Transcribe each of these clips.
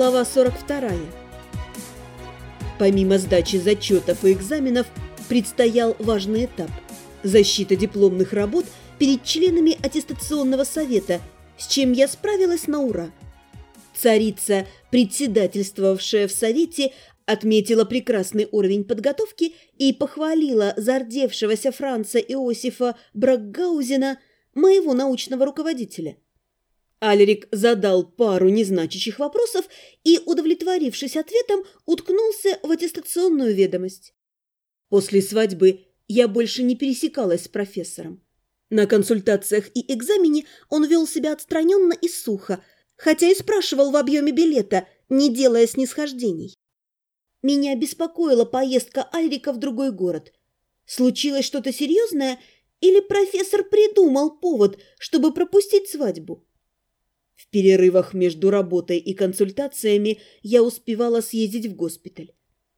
Глава 42. Помимо сдачи зачетов и экзаменов, предстоял важный этап – защита дипломных работ перед членами аттестационного совета, с чем я справилась на ура. Царица, председательствовавшая в совете, отметила прекрасный уровень подготовки и похвалила зардевшегося Франца Иосифа Бракгаузена, моего научного руководителя. Алерик задал пару незначащих вопросов и, удовлетворившись ответом, уткнулся в аттестационную ведомость. После свадьбы я больше не пересекалась с профессором. На консультациях и экзамене он вел себя отстраненно и сухо, хотя и спрашивал в объеме билета, не делая снисхождений. Меня беспокоила поездка Альрика в другой город. Случилось что-то серьезное или профессор придумал повод, чтобы пропустить свадьбу? В перерывах между работой и консультациями я успевала съездить в госпиталь.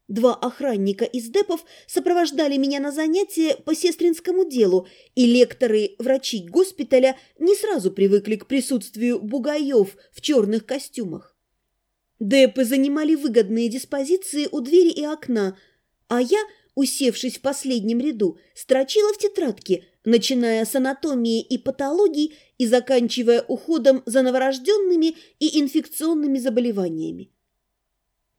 Два охранника из депов сопровождали меня на занятия по сестринскому делу, и лекторы, врачи госпиталя не сразу привыкли к присутствию бугаев в черных костюмах. Депы занимали выгодные диспозиции у двери и окна, а я, усевшись в последнем ряду, строчила в тетрадке, начиная с анатомии и патологии и заканчивая уходом за новорожденными и инфекционными заболеваниями.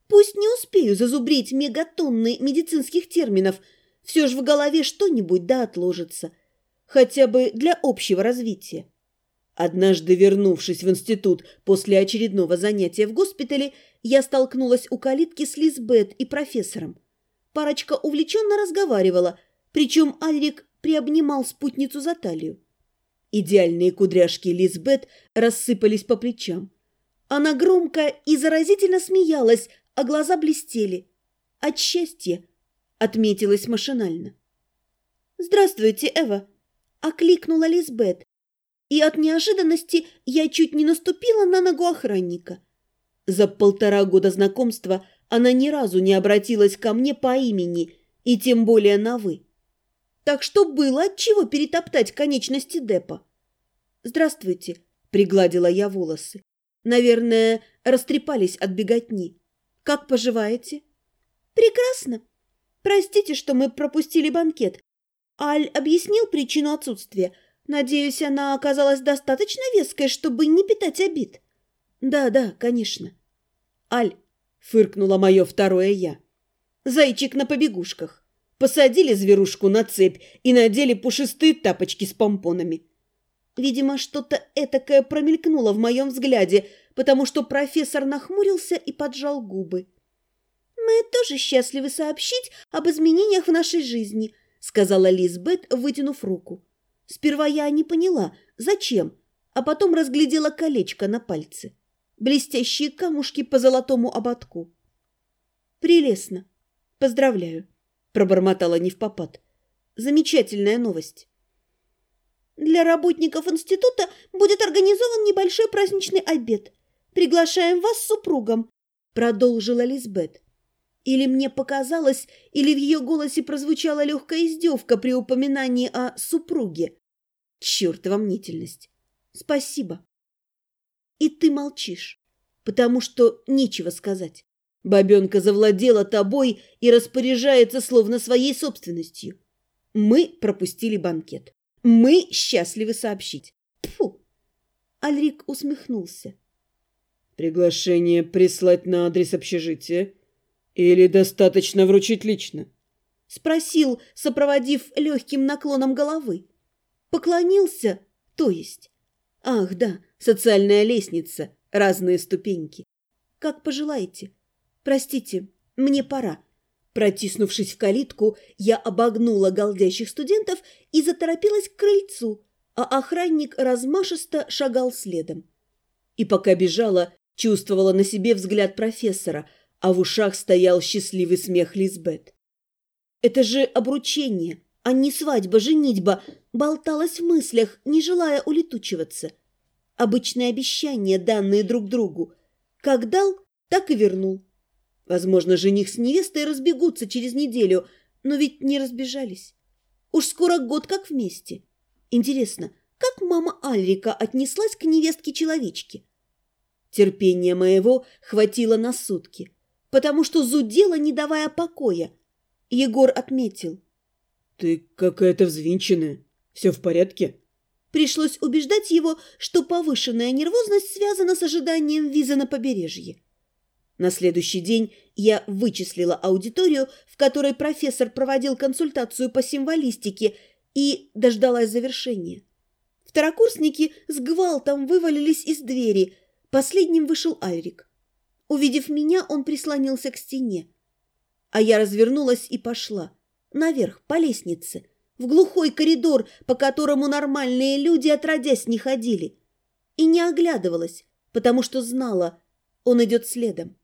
Пусть не успею зазубрить мегатонны медицинских терминов, все же в голове что-нибудь да отложится, хотя бы для общего развития. Однажды, вернувшись в институт после очередного занятия в госпитале, я столкнулась у калитки с Лизбет и профессором. Парочка увлеченно разговаривала, причем Альрик приобнимал спутницу за талию. Идеальные кудряшки Лизбет рассыпались по плечам. Она громко и заразительно смеялась, а глаза блестели. От счастья отметилась машинально. «Здравствуйте, Эва!» – окликнула Лизбет. И от неожиданности я чуть не наступила на ногу охранника. За полтора года знакомства она ни разу не обратилась ко мне по имени и тем более на «вы». Так что было от чего перетоптать конечности Депа. «Здравствуйте», – пригладила я волосы. Наверное, растрепались от беготни. Как поживаете? Прекрасно. Простите, что мы пропустили банкет. Аль объяснил причину отсутствия. Надеюсь, она оказалась достаточно веской, чтобы не питать обид. Да, да, конечно. Аль, фыркнула мое второе я. Зайчик на побегушках. Посадили зверушку на цепь и надели пушистые тапочки с помпонами. Видимо, что-то этакое промелькнуло в моем взгляде – потому что профессор нахмурился и поджал губы. «Мы тоже счастливы сообщить об изменениях в нашей жизни», сказала Лизбет, вытянув руку. Сперва я не поняла, зачем, а потом разглядела колечко на пальце. Блестящие камушки по золотому ободку. «Прелестно. Поздравляю», – пробормотала невпопад. «Замечательная новость». «Для работников института будет организован небольшой праздничный обед», Приглашаем вас с супругом», — продолжила Лизбет. Или мне показалось, или в ее голосе прозвучала легкая издевка при упоминании о супруге. Чертова мнительность. Спасибо. И ты молчишь, потому что нечего сказать. Бабенка завладела тобой и распоряжается словно своей собственностью. Мы пропустили банкет. Мы счастливы сообщить. Фу! Альрик усмехнулся. Приглашение прислать на адрес общежития? Или достаточно вручить лично? Спросил, сопроводив легким наклоном головы. Поклонился, то есть. Ах, да, социальная лестница, разные ступеньки. Как пожелаете. Простите, мне пора. Протиснувшись в калитку, я обогнула голдящих студентов и заторопилась к крыльцу, а охранник размашисто шагал следом. И пока бежала, Чувствовала на себе взгляд профессора, а в ушах стоял счастливый смех Лизбет. «Это же обручение, а не свадьба, женитьба!» болталась в мыслях, не желая улетучиваться. Обычные обещания, данные друг другу. Как дал, так и вернул. Возможно, жених с невестой разбегутся через неделю, но ведь не разбежались. Уж скоро год как вместе. Интересно, как мама Альрика отнеслась к невестке-человечке? Терпения моего хватило на сутки, потому что зудела, не давая покоя. Егор отметил. «Ты какая-то взвинченная. Все в порядке?» Пришлось убеждать его, что повышенная нервозность связана с ожиданием визы на побережье. На следующий день я вычислила аудиторию, в которой профессор проводил консультацию по символистике, и дождалась завершения. Второкурсники с гвалтом вывалились из двери. Последним вышел Альрик. Увидев меня, он прислонился к стене. А я развернулась и пошла. Наверх, по лестнице. В глухой коридор, по которому нормальные люди отродясь не ходили. И не оглядывалась, потому что знала, он идет следом.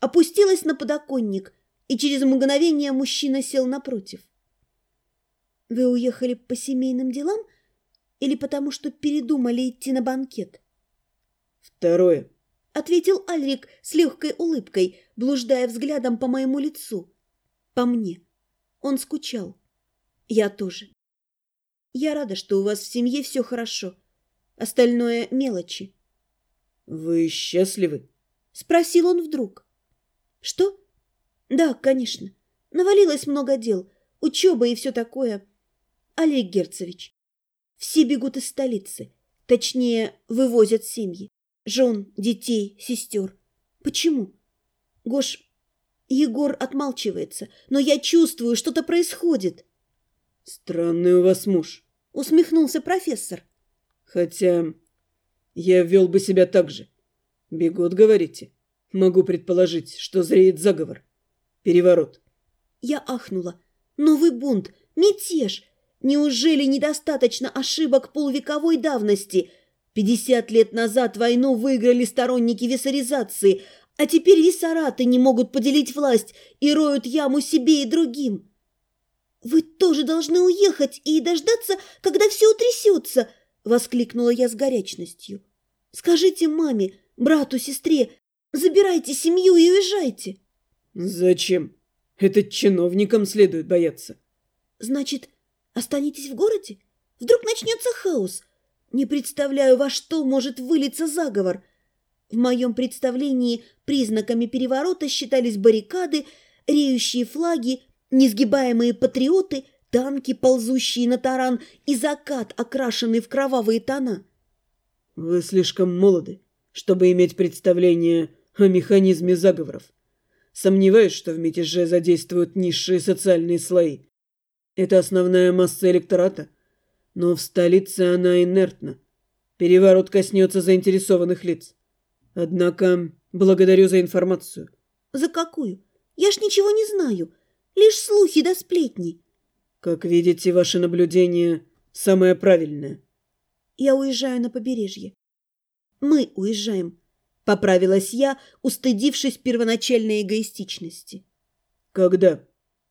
Опустилась на подоконник, и через мгновение мужчина сел напротив. «Вы уехали по семейным делам?» или потому что передумали идти на банкет? Второе. Ответил Альрик с легкой улыбкой, блуждая взглядом по моему лицу. По мне. Он скучал. Я тоже. Я рада, что у вас в семье все хорошо. Остальное мелочи. Вы счастливы? Спросил он вдруг. Что? Да, конечно. Навалилось много дел. Учеба и все такое. Олег Герцевич, все бегут из столицы. Точнее, вывозят семьи. Жен, детей, сестер. Почему? Гош, Егор отмалчивается, но я чувствую, что-то происходит. Странный у вас муж, усмехнулся профессор. Хотя я вел бы себя так же. Бегут, говорите? Могу предположить, что зреет заговор. Переворот. Я ахнула. Новый бунт, мятеж, Неужели недостаточно ошибок полвековой давности? Пятьдесят лет назад войну выиграли сторонники виссаризации, а теперь виссараты не могут поделить власть и роют яму себе и другим. «Вы тоже должны уехать и дождаться, когда все утрясется!» — воскликнула я с горячностью. «Скажите маме, брату, сестре, забирайте семью и уезжайте!» «Зачем? Это чиновникам следует бояться!» «Значит, Останетесь в городе? Вдруг начнется хаос? Не представляю, во что может вылиться заговор. В моем представлении признаками переворота считались баррикады, реющие флаги, несгибаемые патриоты, танки, ползущие на таран, и закат, окрашенный в кровавые тона. Вы слишком молоды, чтобы иметь представление о механизме заговоров. Сомневаюсь, что в мятеже задействуют низшие социальные слои. Это основная масса электората. Но в столице она инертна. Переворот коснется заинтересованных лиц. Однако благодарю за информацию. За какую? Я ж ничего не знаю. Лишь слухи да сплетни. Как видите, ваше наблюдение самое правильное. Я уезжаю на побережье. Мы уезжаем. Поправилась я, устыдившись первоначальной эгоистичности. Когда?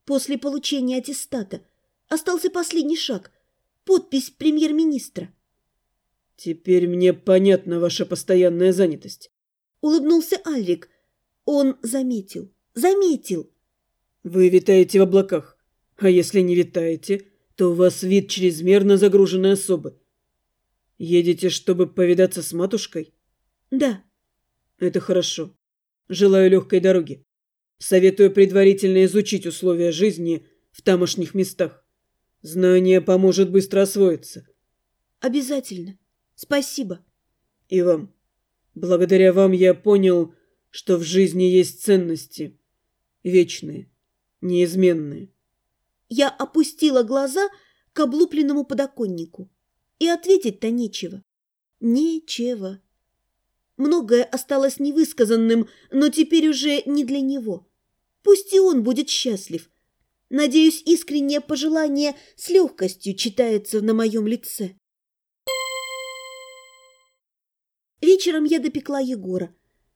После получения аттестата. Остался последний шаг. Подпись премьер-министра. Теперь мне понятна ваша постоянная занятость. Улыбнулся Альрик. Он заметил. Заметил. Вы витаете в облаках. А если не витаете, то у вас вид чрезмерно загруженной особы. Едете, чтобы повидаться с матушкой? Да. Это хорошо. Желаю легкой дороги. Советую предварительно изучить условия жизни в тамошних местах. Знание поможет быстро освоиться. Обязательно. Спасибо. И вам. Благодаря вам я понял, что в жизни есть ценности. Вечные, неизменные. Я опустила глаза к облупленному подоконнику. И ответить-то нечего. Нечего. Многое осталось невысказанным, но теперь уже не для него. Пусть и он будет счастлив – Надеюсь, искреннее пожелание с легкостью читается на моем лице. Вечером я допекла Егора.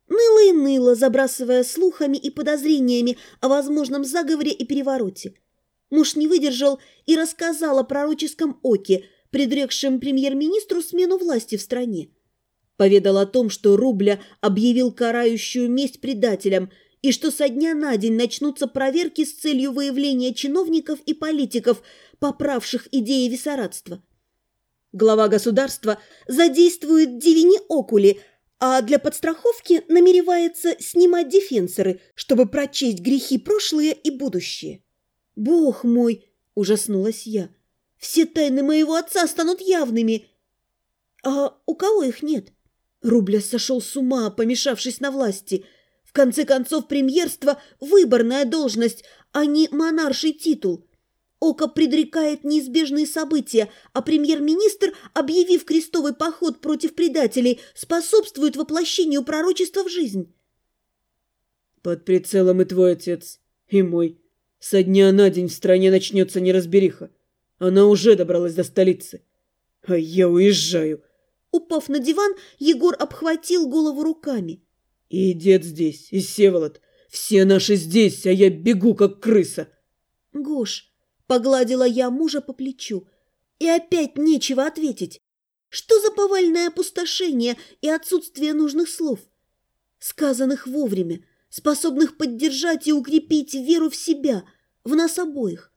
Ныла и ныла, забрасывая слухами и подозрениями о возможном заговоре и перевороте. Муж не выдержал и рассказал о пророческом оке, предрекшем премьер-министру смену власти в стране. Поведал о том, что Рубля объявил карающую месть предателям – и что со дня на день начнутся проверки с целью выявления чиновников и политиков, поправших идеи виссарадства. Глава государства задействует дивини окули, а для подстраховки намеревается снимать дефенсоры, чтобы прочесть грехи прошлые и будущее. «Бог мой!» – ужаснулась я. «Все тайны моего отца станут явными!» «А у кого их нет?» Рубля сошел с ума, помешавшись на власти. В конце концов, премьерство – выборная должность, а не монарший титул. Око предрекает неизбежные события, а премьер-министр, объявив крестовый поход против предателей, способствует воплощению пророчества в жизнь. Под прицелом и твой отец, и мой. Со дня на день в стране начнется неразбериха. Она уже добралась до столицы. А я уезжаю. Упав на диван, Егор обхватил голову руками. И дед здесь, и Севолод. Все наши здесь, а я бегу, как крыса. Гош, погладила я мужа по плечу. И опять нечего ответить. Что за повальное опустошение и отсутствие нужных слов? Сказанных вовремя, способных поддержать и укрепить веру в себя, в нас обоих.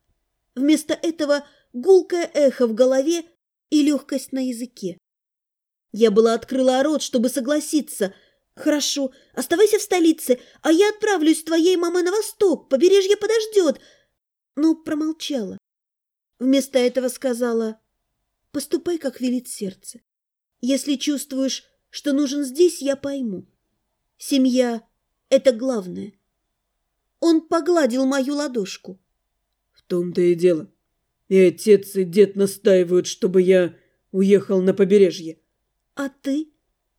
Вместо этого гулкое эхо в голове и легкость на языке. Я была открыла рот, чтобы согласиться. «Хорошо, оставайся в столице, а я отправлюсь с твоей мамой на восток, побережье подождет». Но промолчала. Вместо этого сказала, «Поступай, как велит сердце. Если чувствуешь, что нужен здесь, я пойму. Семья — это главное». Он погладил мою ладошку. «В том-то и дело. И отец, и дед настаивают, чтобы я уехал на побережье». «А ты?»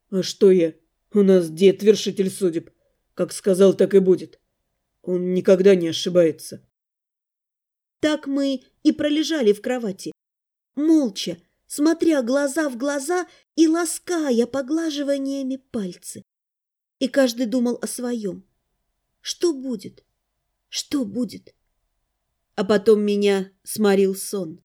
«А что я? У нас дед вершитель судеб. Как сказал, так и будет. Он никогда не ошибается». Так мы и пролежали в кровати. Молча, смотря глаза в глаза и лаская поглаживаниями пальцы. И каждый думал о своем. Что будет? Что будет? А потом меня сморил сон.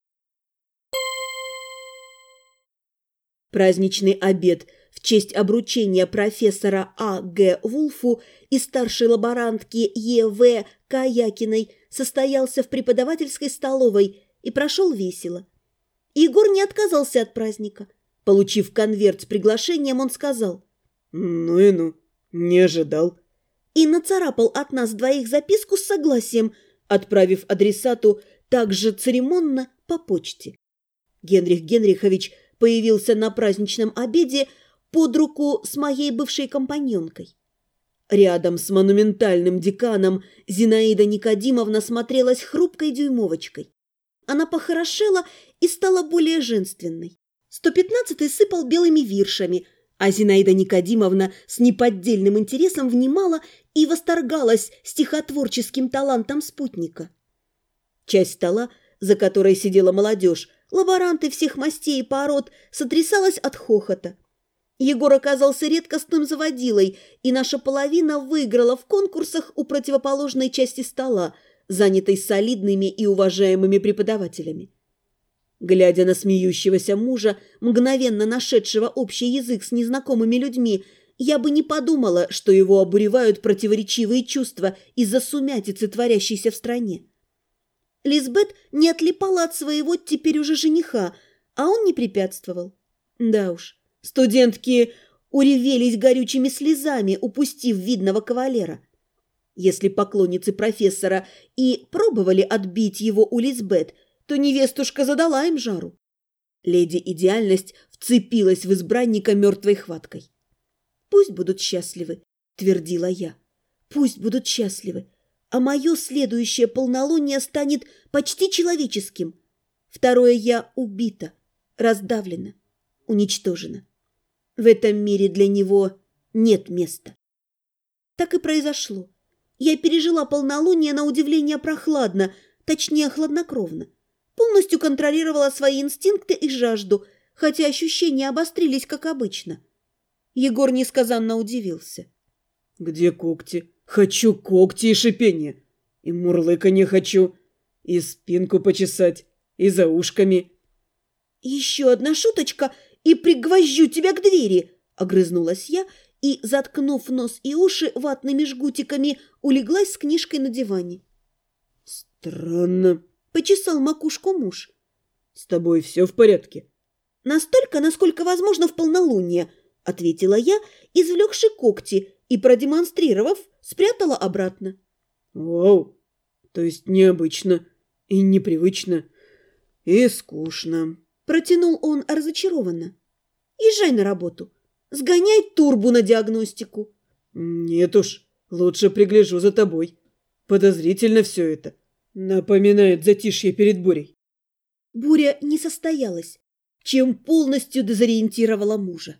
Праздничный обед в честь обручения профессора А. Г. Вулфу и старшей лаборантки Е. В. Каякиной состоялся в преподавательской столовой и прошел весело. Егор не отказался от праздника. Получив конверт с приглашением, он сказал «Ну и ну, не ожидал». И нацарапал от нас двоих записку с согласием, отправив адресату также церемонно по почте. Генрих Генрихович появился на праздничном обеде под руку с моей бывшей компаньонкой. Рядом с монументальным деканом Зинаида Никодимовна смотрелась хрупкой дюймовочкой. Она похорошела и стала более женственной. 115-й сыпал белыми виршами, а Зинаида Никодимовна с неподдельным интересом внимала и восторгалась стихотворческим талантом спутника. Часть стола, за которой сидела молодежь, лаборанты всех мастей и пород, сотрясалась от хохота. Егор оказался редкостным заводилой, и наша половина выиграла в конкурсах у противоположной части стола, занятой солидными и уважаемыми преподавателями. Глядя на смеющегося мужа, мгновенно нашедшего общий язык с незнакомыми людьми, я бы не подумала, что его обуревают противоречивые чувства из-за сумятицы, творящейся в стране. Лизбет не отлипала от своего теперь уже жениха, а он не препятствовал. Да уж, студентки уревелись горючими слезами, упустив видного кавалера. Если поклонницы профессора и пробовали отбить его у Лизбет, то невестушка задала им жару. Леди Идеальность вцепилась в избранника мертвой хваткой. «Пусть будут счастливы», — твердила я. «Пусть будут счастливы а мое следующее полнолуние станет почти человеческим. Второе я убита, раздавлена, уничтожена. В этом мире для него нет места. Так и произошло. Я пережила полнолуние на удивление прохладно, точнее хладнокровно. Полностью контролировала свои инстинкты и жажду, хотя ощущения обострились, как обычно. Егор несказанно удивился. «Где когти?» Хочу когти и шипение. И мурлыканье хочу. И спинку почесать. И за ушками. Еще одна шуточка, и пригвожу тебя к двери, огрызнулась я и, заткнув нос и уши ватными жгутиками, улеглась с книжкой на диване. Странно, почесал макушку муж. С тобой все в порядке? Настолько, насколько возможно в полнолуние, – ответила я, извлекши когти и, продемонстрировав, спрятала обратно. «Вау! То есть необычно и непривычно и скучно», – протянул он разочарованно. «Езжай на работу. Сгоняй турбу на диагностику». «Нет уж, лучше пригляжу за тобой. Подозрительно все это. Напоминает затишье перед бурей». Буря не состоялась, чем полностью дезориентировала мужа.